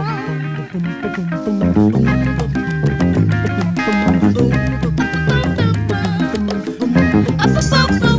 I feel so